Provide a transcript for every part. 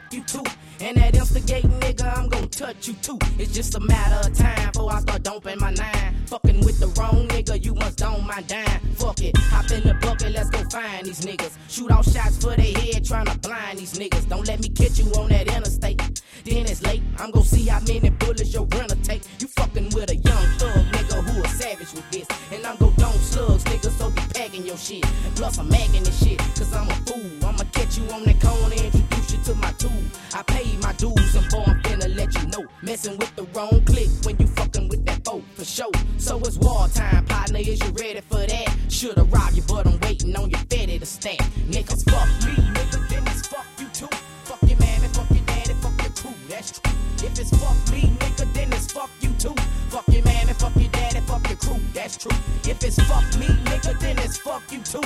fucked you too. And that instigate nigga, I'm gonna touch you too. It's just a matter of time before I start dumping my nine. Fucking with the wrong nigga, you must don't mind dying. Fuck it, hop in the bucket, let's go find these niggas. Shoot off shots for their head, trying to blind these niggas. Don't let me catch you on that interstate. Then it's late, I'm gon' see how many bullets your runner take. You fucking with a young thug nigga who a savage with this. And I'm gon' don't slugs, nigga, so be packing your shit. And plus I'm magging this shit, cause I'm a fool. I'ma catch you on that corner, introduce you to my. I paid my dues, and boy, I'm finna let you know. Messing with the wrong click when you fucking with that boat, for sure. So it's wartime, partner, is you ready for that? Should've robbed you, but I'm waiting on your fatty to stack. Niggas, fuck me, nigga, then it's fuck you too. Fuck your mammy, fuck your daddy, fuck your crew, that's true. If it's fuck me, nigga, then it's fuck you too. Fuck your mammy, fuck your daddy, fuck your crew, that's true. If it's fuck me, nigga, then it's fuck you too.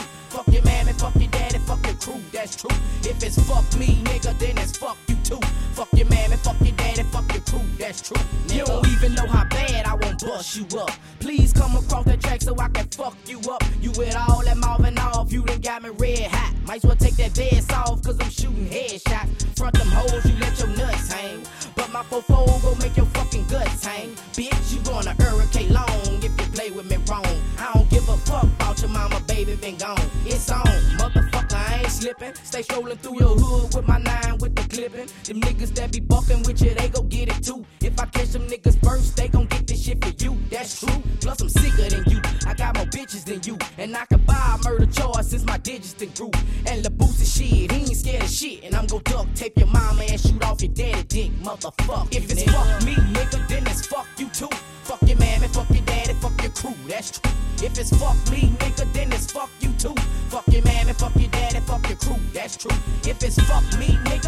True. If it's fuck me, nigga, then it's fuck you too. Fuck your mammy, fuck your daddy, fuck your crew, that's true. You don't even know how bad I won't bust you up. Please come across the track so I can fuck you up. You with all that Marvin off, you done got me red hot. Might as well take that vest off, cause I'm shooting headshots. Front them hoes, you let your nuts hang. But my fofo gon' make your fucking guts hang. Bitch, you gonna hurricane long if you play with me wrong. I don't give a fuck about your mama, baby, been gone. It's on, motherfucker, I ain't slipping. Stay strolling through your hood with my nine with the clipping. Them niggas that be bucking with you, they gon' get it too. If I catch them niggas first, they gon' get this shit for you. That's true. Plus, I'm sicker than you. I got more bitches than you. And I can buy a murder charge since my digits done grew. And the booster shit, he ain't scared of shit. And I'm gon' duck tape your mama and shoot off your daddy dick, motherfucker. If it's fuck me, If it's fuck me, nigga,